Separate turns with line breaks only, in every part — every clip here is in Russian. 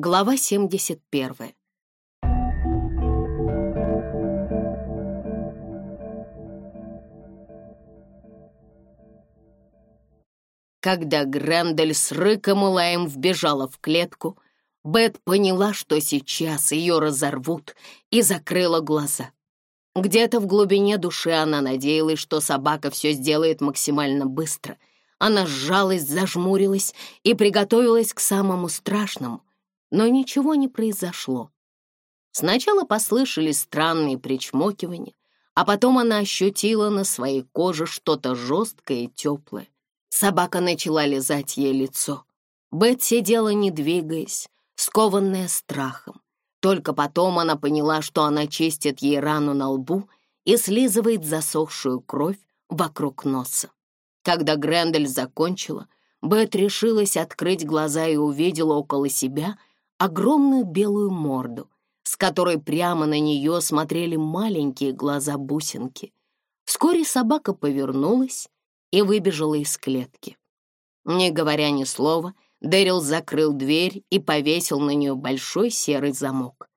Глава 71. Когда Грендель с рыком и лаем вбежала в клетку, Бет поняла, что сейчас ее разорвут, и закрыла глаза. Где-то в глубине души она надеялась, что собака все сделает максимально быстро. Она сжалась, зажмурилась и приготовилась к самому страшному но ничего не произошло. Сначала послышали странные причмокивания, а потом она ощутила на своей коже что-то жесткое и теплое. Собака начала лизать ей лицо. Бет сидела, не двигаясь, скованная страхом. Только потом она поняла, что она чистит ей рану на лбу и слизывает засохшую кровь вокруг носа. Когда Грендель закончила, Бет решилась открыть глаза и увидела около себя огромную белую морду, с которой прямо на нее смотрели маленькие глаза-бусинки. Вскоре собака повернулась и выбежала из клетки. Не говоря ни слова, Дэрил закрыл дверь и повесил на нее большой серый замок.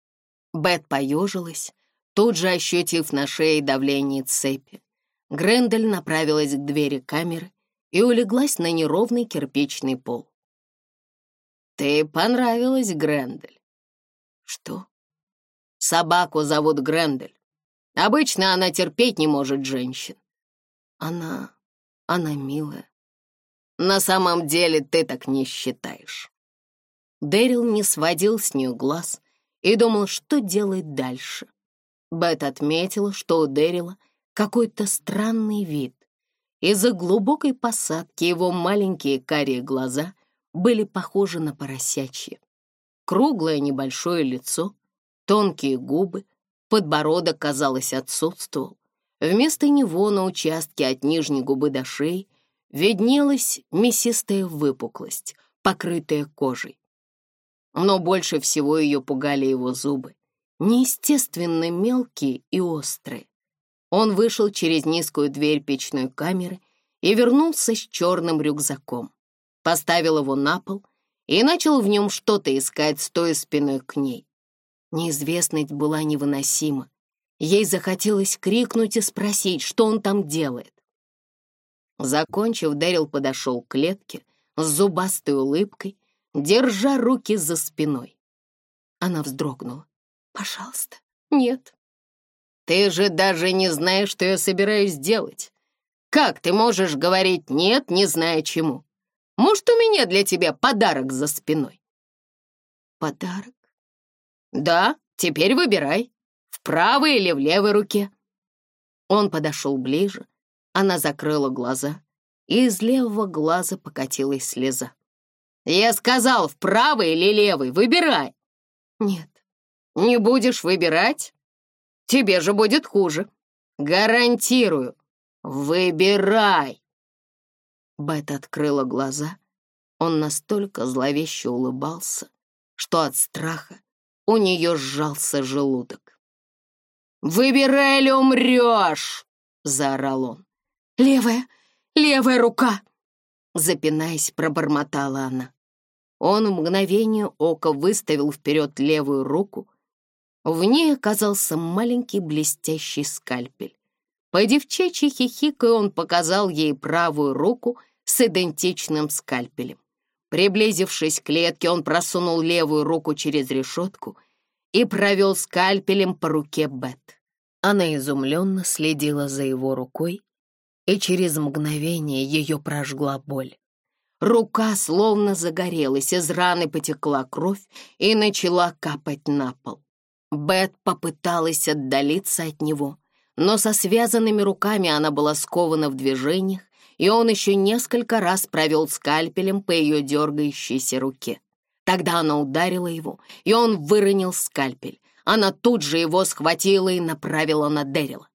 Бет поежилась, тут же ощутив на шее давление цепи. Грендель направилась к двери камеры и улеглась на неровный кирпичный пол. Ты понравилась, Грендель?» «Что?» «Собаку зовут Грендель. Обычно она терпеть не может женщин. Она... она милая. На самом деле ты так не считаешь». Дэрил не сводил с нее глаз и думал, что делать дальше. Бет отметила, что у Дэрила какой-то странный вид. Из-за глубокой посадки его маленькие карие глаза были похожи на поросячье. Круглое небольшое лицо, тонкие губы, подбородок, казалось, отсутствовал. Вместо него на участке от нижней губы до шеи виднелась мясистая выпуклость, покрытая кожей. Но больше всего ее пугали его зубы, неестественно мелкие и острые. Он вышел через низкую дверь печной камеры и вернулся с черным рюкзаком поставил его на пол и начал в нем что-то искать, стоя спиной к ней. Неизвестность была невыносима. Ей захотелось крикнуть и спросить, что он там делает. Закончив, Дэрил подошел к клетке с зубастой улыбкой, держа руки за спиной. Она вздрогнула. «Пожалуйста, нет». «Ты же даже не знаешь, что я собираюсь делать. Как ты можешь говорить «нет», не зная чему?» Может, у меня для тебя подарок за спиной?»
«Подарок?»
«Да, теперь выбирай, в правой или в левой руке». Он подошел ближе, она закрыла глаза, и из левого глаза покатилась слеза. «Я сказал, в правой или левой, выбирай!»
«Нет».
«Не будешь выбирать? Тебе же будет хуже. Гарантирую. Выбирай!»
Бет открыла глаза. Он настолько зловеще улыбался, что от страха у нее сжался желудок.
«Выбирай или умрешь!» — заорал он.
«Левая, левая рука!» — запинаясь, пробормотала она. Он в мгновение ока выставил вперед левую руку. В ней оказался маленький блестящий скальпель. По девчачьи хихикой он показал ей правую руку — с идентичным скальпелем. Приблизившись к клетке, он просунул левую руку через решетку и провел скальпелем по руке Бет. Она изумленно следила за его рукой, и через мгновение ее прожгла боль. Рука словно загорелась, из раны потекла кровь и начала капать на пол. Бет попыталась отдалиться от него, но со связанными руками она была скована в движениях и он еще несколько раз провел скальпелем по ее дергающейся руке. Тогда она ударила его, и он выронил скальпель. Она тут же его схватила и направила на Дэрила.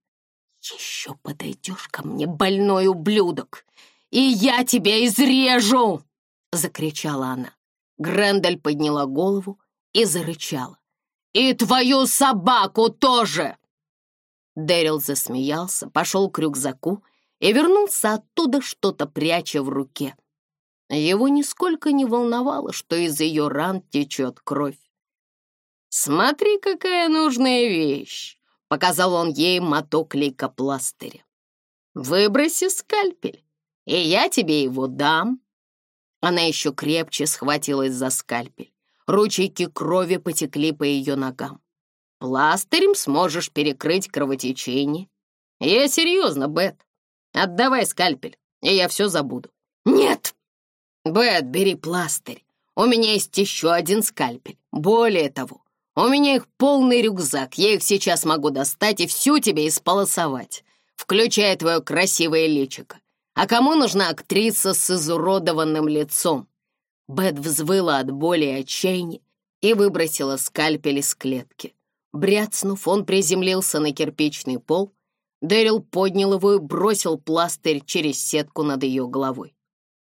«Еще подойдешь ко мне, больной ублюдок, и я тебя изрежу!» — закричала она. Грендель подняла голову и зарычала. «И твою собаку тоже!» Дэрил засмеялся, пошел к рюкзаку и вернулся оттуда, что-то пряча в руке. Его нисколько не волновало, что из ее ран течет кровь. «Смотри, какая нужная вещь!» — показал он ей моток лейкопластыря. «Выброси скальпель, и я тебе его дам». Она еще крепче схватилась за скальпель. Ручейки крови потекли по ее ногам. «Пластырем сможешь перекрыть кровотечение». «Я серьезно, Бет. Отдавай скальпель, и я все забуду». «Нет!» «Бет, бери пластырь. У меня есть еще один скальпель. Более того, у меня их полный рюкзак. Я их сейчас могу достать и всю тебе исполосовать, включая твое красивое личико. А кому нужна актриса с изуродованным лицом?» Бет взвыла от боли и отчаяния и выбросила скальпель из клетки. Бряцнув, он приземлился на кирпичный пол, Дэрил поднял его и бросил пластырь через сетку над ее головой.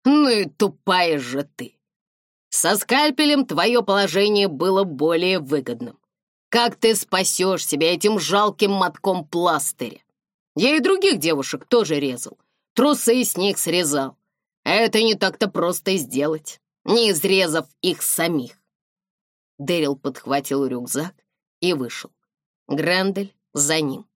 «Ну и тупая же ты! Со скальпелем твое положение было более выгодным. Как ты спасешь себя этим жалким мотком пластыря? Я и других девушек тоже резал, трусы с них срезал. Это не так-то просто сделать, не изрезав их самих». Дэрил подхватил рюкзак и вышел. Грендель за ним.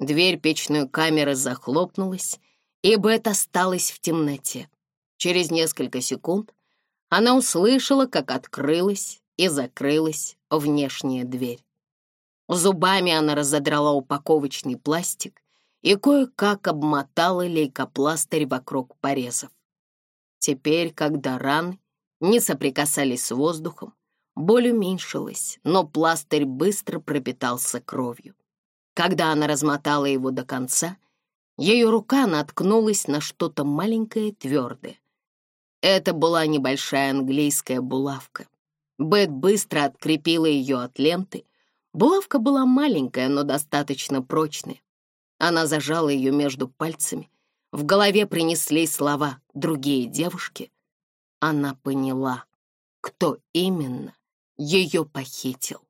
Дверь печной камеры захлопнулась, и Бет осталась в темноте. Через несколько секунд она услышала, как открылась и закрылась внешняя дверь. Зубами она разодрала упаковочный пластик и кое-как обмотала лейкопластырь вокруг порезов. Теперь, когда раны не соприкасались с воздухом, боль уменьшилась, но пластырь быстро пропитался кровью. Когда она размотала его до конца, ее рука наткнулась на что-то маленькое твердое. Это была небольшая английская булавка. Бет быстро открепила ее от ленты. Булавка была маленькая, но достаточно прочная. Она зажала ее между пальцами. В голове принесли слова «другие девушки». Она поняла, кто именно ее похитил.